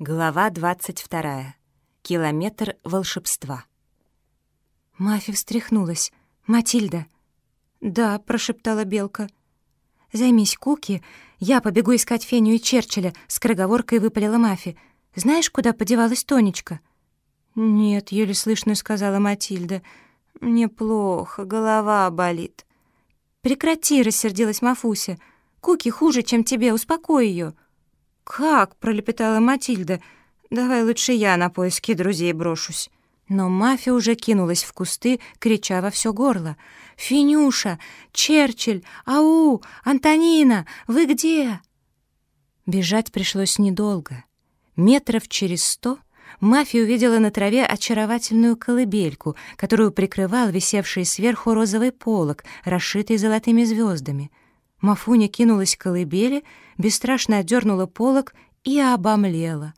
Глава 22. Километр волшебства. Мафи встряхнулась. «Матильда!» «Да», — прошептала Белка. «Займись Куки, я побегу искать Феню и Черчилля», — скороговоркой выпалила Мафи. «Знаешь, куда подевалась Тонечка?» «Нет», — еле слышно сказала Матильда. «Мне плохо, голова болит». «Прекрати», — рассердилась Мафуся. «Куки хуже, чем тебе, успокой ее». «Как?» — пролепетала Матильда. «Давай лучше я на поиски друзей брошусь». Но мафия уже кинулась в кусты, крича во все горло. «Финюша! Черчилль! Ау! Антонина! Вы где?» Бежать пришлось недолго. Метров через сто мафия увидела на траве очаровательную колыбельку, которую прикрывал висевший сверху розовый полог, расшитый золотыми звездами. Мафуня кинулась к колыбели, бесстрашно отдернула полог и обомлела.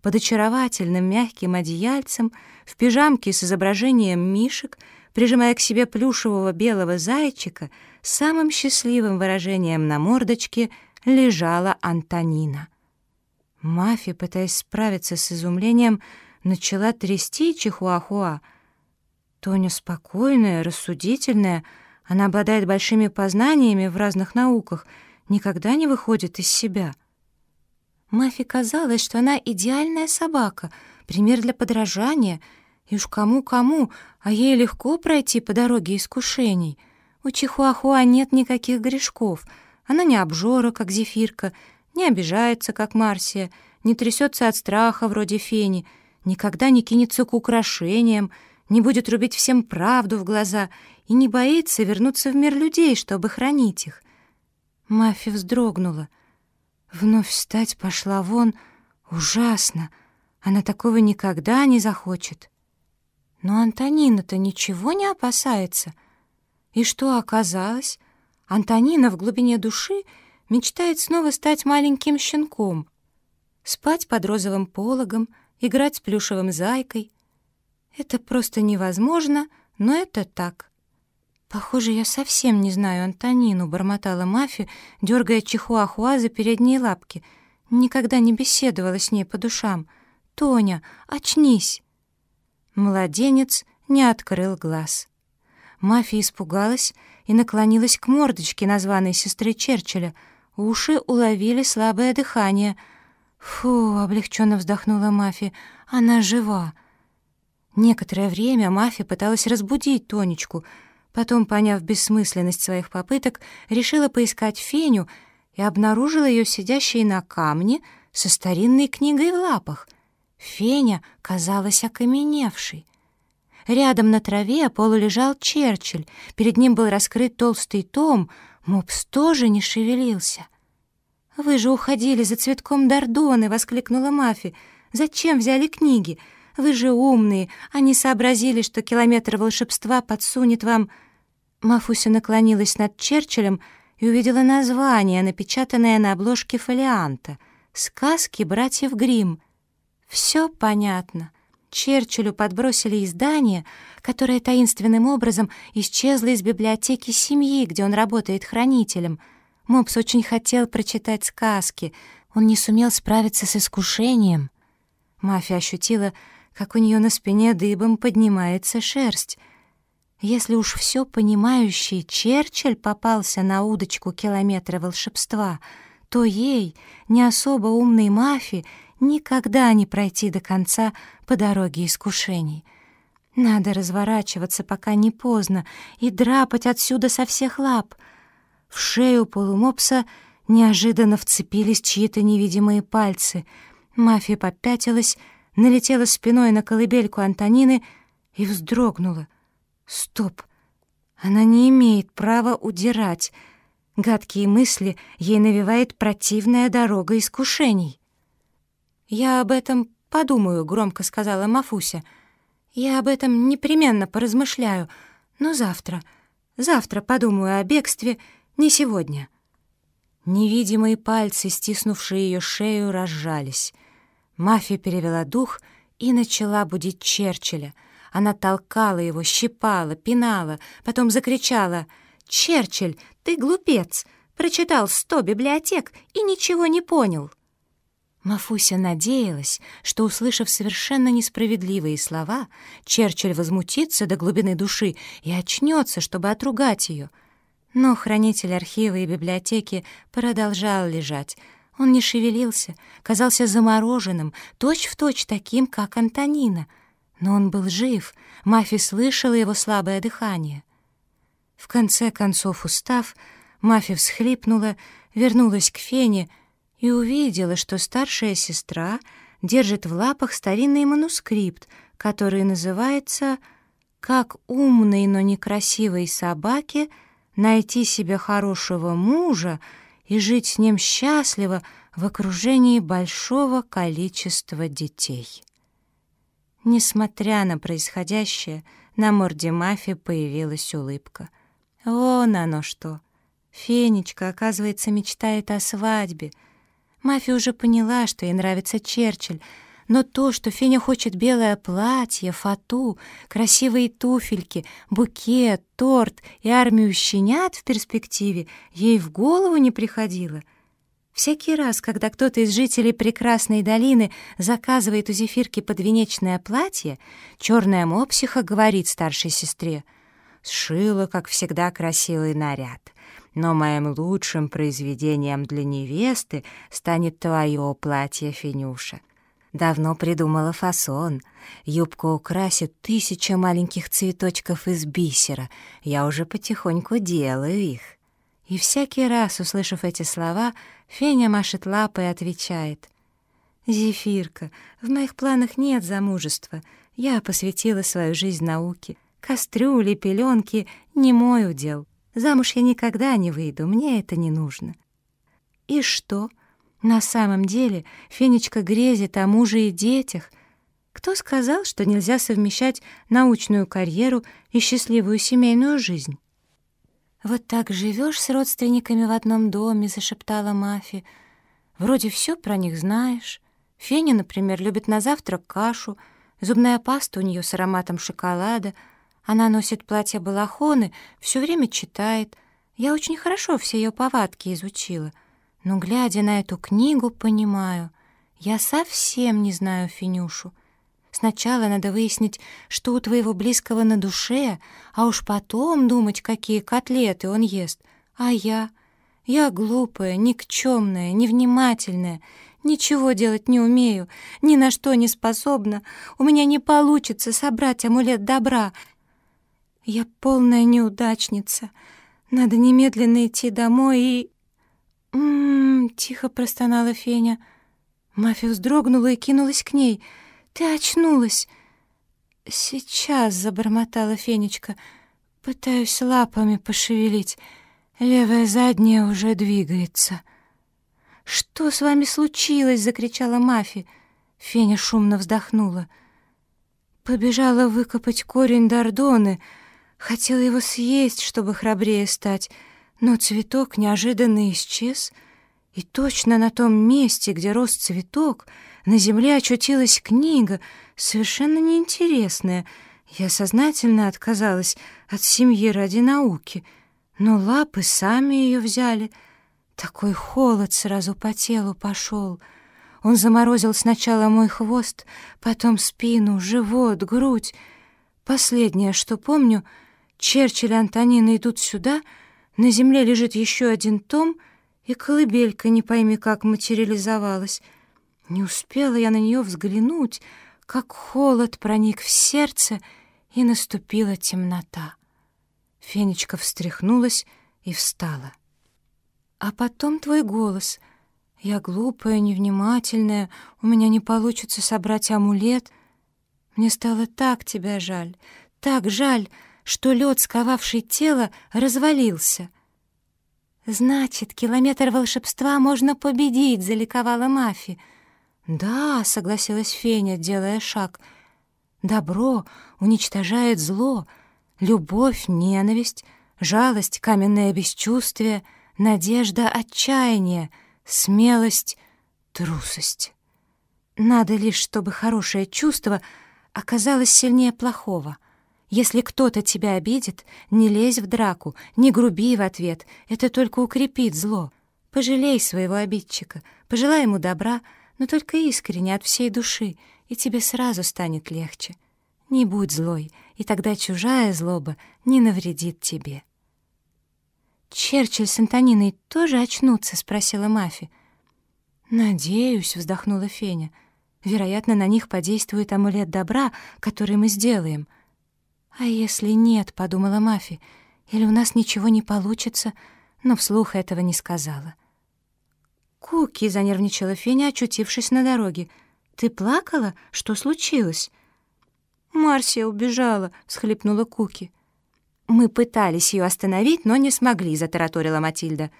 Под очаровательным мягким одеяльцем, в пижамке с изображением мишек, прижимая к себе плюшевого белого зайчика, самым счастливым выражением на мордочке лежала Антонина. Мафия, пытаясь справиться с изумлением, начала трясти Чихуахуа. Тоня спокойная, рассудительная — она обладает большими познаниями в разных науках, никогда не выходит из себя. Мафи казалось, что она идеальная собака, пример для подражания, и уж кому-кому, а ей легко пройти по дороге искушений. У Чихуахуа нет никаких грешков, она не обжора, как зефирка, не обижается, как Марсия, не трясется от страха, вроде фени, никогда не кинется к украшениям, не будет рубить всем правду в глаза и не боится вернуться в мир людей, чтобы хранить их. Мафи вздрогнула. Вновь встать пошла вон. Ужасно. Она такого никогда не захочет. Но Антонина-то ничего не опасается. И что оказалось? Антонина в глубине души мечтает снова стать маленьким щенком, спать под розовым пологом, играть с плюшевым зайкой. Это просто невозможно, но это так. «Похоже, я совсем не знаю Антонину», — бормотала Мафи, дергая Чихуахуа за передние лапки. «Никогда не беседовала с ней по душам. Тоня, очнись!» Младенец не открыл глаз. Мафия испугалась и наклонилась к мордочке названной сестры Черчилля. Уши уловили слабое дыхание. «Фу!» — облегченно вздохнула Мафи. «Она жива!» Некоторое время Мафия пыталась разбудить Тонечку — Потом, поняв бессмысленность своих попыток, решила поискать Феню и обнаружила ее сидящей на камне со старинной книгой в лапах. Феня казалась окаменевшей. Рядом на траве полулежал Черчилль, перед ним был раскрыт толстый том, Мопс тоже не шевелился. «Вы же уходили за цветком Дордоны!» — воскликнула Мафи. «Зачем взяли книги? Вы же умные, они сообразили, что километр волшебства подсунет вам...» Мафуся наклонилась над Черчиллем и увидела название, напечатанное на обложке фолианта «Сказки братьев Гримм». Все понятно. Черчиллю подбросили издание, которое таинственным образом исчезло из библиотеки семьи, где он работает хранителем. Мопс очень хотел прочитать сказки, он не сумел справиться с искушением. Мафия ощутила, как у нее на спине дыбом поднимается шерсть. Если уж все понимающий Черчилль попался на удочку километра волшебства, то ей, не особо умной мафии, никогда не пройти до конца по дороге искушений. Надо разворачиваться, пока не поздно, и драпать отсюда со всех лап. В шею полумопса неожиданно вцепились чьи-то невидимые пальцы. Мафия попятилась, налетела спиной на колыбельку Антонины и вздрогнула. Стоп! Она не имеет права удирать. Гадкие мысли ей навевает противная дорога искушений. «Я об этом подумаю», — громко сказала Мафуся. «Я об этом непременно поразмышляю, но завтра, завтра подумаю о бегстве, не сегодня». Невидимые пальцы, стиснувшие ее шею, разжались. Мафия перевела дух и начала будить Черчилля. Она толкала его, щипала, пинала, потом закричала «Черчилль, ты глупец! Прочитал сто библиотек и ничего не понял!» Мафуся надеялась, что, услышав совершенно несправедливые слова, Черчилль возмутится до глубины души и очнется, чтобы отругать ее. Но хранитель архива и библиотеки продолжал лежать. Он не шевелился, казался замороженным, точь-в-точь точь таким, как Антонина. Но он был жив, Мафи слышала его слабое дыхание. В конце концов, устав, Мафи всхлипнула, вернулась к Фене — и увидела, что старшая сестра держит в лапах старинный манускрипт, который называется «Как умной, но некрасивой собаке найти себе хорошего мужа и жить с ним счастливо в окружении большого количества детей». Несмотря на происходящее, на морде мафии появилась улыбка. Вон оно что! Фенечка, оказывается, мечтает о свадьбе — Мафия уже поняла, что ей нравится Черчилль, но то, что Феня хочет белое платье, фату, красивые туфельки, букет, торт и армию щенят в перспективе, ей в голову не приходило. Всякий раз, когда кто-то из жителей прекрасной долины заказывает у Зефирки подвенечное платье, черная мопсиха говорит старшей сестре, «Сшила, как всегда, красивый наряд но моим лучшим произведением для невесты станет твое платье, Финюша. Давно придумала фасон. Юбку украсит тысяча маленьких цветочков из бисера. Я уже потихоньку делаю их. И всякий раз, услышав эти слова, Феня машет лапой и отвечает. «Зефирка, в моих планах нет замужества. Я посвятила свою жизнь науке. Кастрюли, пеленки — не мой удел. Замуж я никогда не выйду, мне это не нужно. И что? На самом деле Фенечка грезит о муже и детях. Кто сказал, что нельзя совмещать научную карьеру и счастливую семейную жизнь? «Вот так живешь с родственниками в одном доме», — зашептала Мафи. «Вроде все про них знаешь. Феня, например, любит на завтрак кашу, зубная паста у нее с ароматом шоколада — она носит платье-балахоны, все время читает. Я очень хорошо все ее повадки изучила. Но, глядя на эту книгу, понимаю, я совсем не знаю Финюшу. Сначала надо выяснить, что у твоего близкого на душе, а уж потом думать, какие котлеты он ест. А я? Я глупая, никчемная, невнимательная, ничего делать не умею, ни на что не способна. У меня не получится собрать амулет добра — я полная неудачница. Надо немедленно идти домой и... «М-м-м», тихо простонала Феня. Мафия вздрогнула и кинулась к ней. «Ты очнулась!» «Сейчас», — забормотала Фенечка, — «пытаюсь лапами пошевелить. Левая задняя уже двигается». «Что с вами случилось?» — закричала Мафи. Феня шумно вздохнула. «Побежала выкопать корень Дордоны», Хотела его съесть, чтобы храбрее стать, но цветок неожиданно исчез, и точно на том месте, где рос цветок, на земле очутилась книга, совершенно неинтересная. Я сознательно отказалась от семьи ради науки, но лапы сами ее взяли. Такой холод сразу по телу пошел. Он заморозил сначала мой хвост, потом спину, живот, грудь. Последнее, что помню — Черчилль и Антонина идут сюда, на земле лежит еще один том, и колыбелька не пойми как материализовалась. Не успела я на нее взглянуть, как холод проник в сердце, и наступила темнота. Фенечка встряхнулась и встала. А потом твой голос. Я глупая, невнимательная, у меня не получится собрать амулет. Мне стало так тебя жаль, так жаль, что лед, сковавший тело, развалился. «Значит, километр волшебства можно победить», — заликовала Мафи. «Да», — согласилась Феня, делая шаг. «Добро уничтожает зло, любовь — ненависть, жалость — каменное бесчувствие, надежда — отчаяние, смелость — трусость. Надо лишь, чтобы хорошее чувство оказалось сильнее плохого». Если кто-то тебя обидит, не лезь в драку, не груби в ответ, это только укрепит зло. Пожалей своего обидчика, пожелай ему добра, но только искренне, от всей души, и тебе сразу станет легче. Не будь злой, и тогда чужая злоба не навредит тебе». «Черчилль с Антониной тоже очнутся?» — спросила Мафи. «Надеюсь», — вздохнула Феня. «Вероятно, на них подействует амулет добра, который мы сделаем». «А если нет?» — подумала Мафи. «Или у нас ничего не получится?» Но вслух этого не сказала. «Куки!» — занервничала Феня, очутившись на дороге. «Ты плакала? Что случилось?» «Марсия убежала!» — всхлипнула Куки. «Мы пытались ее остановить, но не смогли», — затараторила Матильда.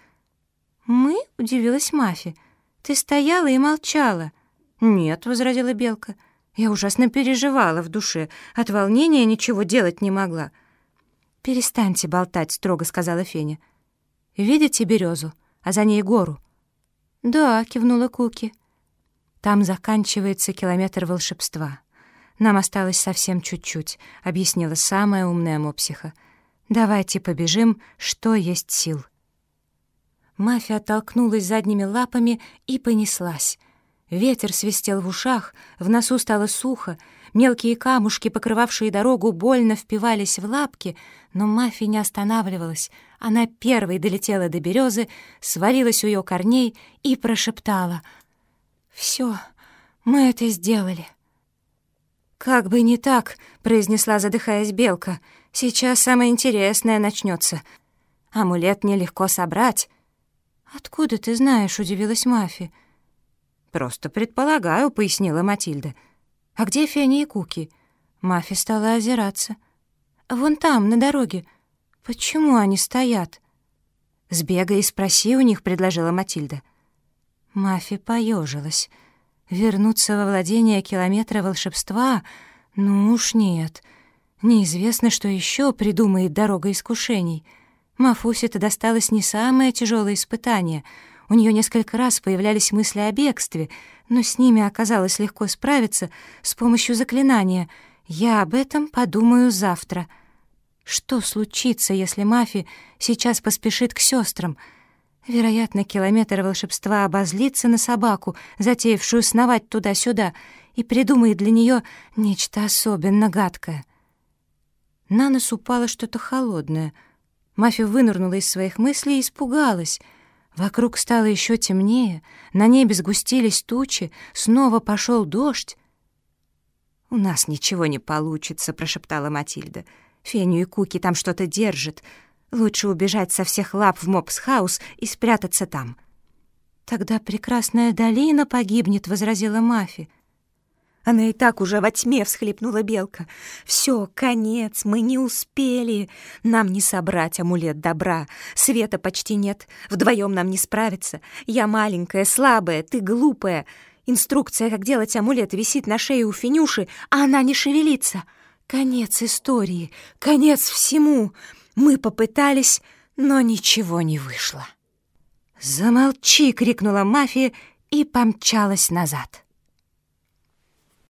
«Мы?» — удивилась Мафи. «Ты стояла и молчала». «Нет», — возразила Белка. «Я ужасно переживала в душе. От волнения ничего делать не могла». «Перестаньте болтать», — строго сказала Феня. «Видите березу, а за ней гору?» «Да», — кивнула Куки. «Там заканчивается километр волшебства. Нам осталось совсем чуть-чуть», — объяснила самая умная мопсиха. Давайте побежим, что есть сил. Мафия оттолкнулась задними лапами и понеслась. Ветер свистел в ушах, в носу стало сухо, мелкие камушки, покрывавшие дорогу, больно впивались в лапки, но Мафия не останавливалась. Она первой долетела до березы, свалилась у ее корней и прошептала. «Все, мы это сделали». «Как бы не так», — произнесла, задыхаясь белка, — Сейчас самое интересное начнется. Амулет нелегко собрать. «Откуда ты знаешь?» — удивилась Мафи. «Просто предполагаю», — пояснила Матильда. «А где Фенни и Куки?» Мафи стала озираться. «Вон там, на дороге. Почему они стоят?» «Сбегай и спроси у них», — предложила Матильда. Мафи поежилась. Вернуться во владение километра волшебства? Ну уж нет. Неизвестно, что еще придумает дорога искушений. Мафусе-то досталось не самое тяжелое испытание. У нее несколько раз появлялись мысли о бегстве, но с ними оказалось легко справиться с помощью заклинания. Я об этом подумаю завтра. Что случится, если Мафи сейчас поспешит к сестрам? Вероятно, километр волшебства обозлится на собаку, затеявшую сновать туда-сюда, и придумает для нее нечто особенно гадкое. На нос упало что-то холодное. Мафия вынырнула из своих мыслей и испугалась. Вокруг стало еще темнее, на небе сгустились тучи, снова пошел дождь. «У нас ничего не получится», — прошептала Матильда. «Феню и Куки там что-то держат. Лучше убежать со всех лап в Мопс-хаус и спрятаться там». «Тогда прекрасная долина погибнет», — возразила Мафи. Она и так уже во тьме всхлипнула белка. Все, конец, мы не успели. Нам не собрать амулет добра. Света почти нет. Вдвоем нам не справиться. Я маленькая, слабая, ты глупая. Инструкция, как делать амулет, висит на шее у Финюши, а она не шевелится. Конец истории, конец всему. Мы попытались, но ничего не вышло. «Замолчи!» — крикнула мафия и помчалась назад.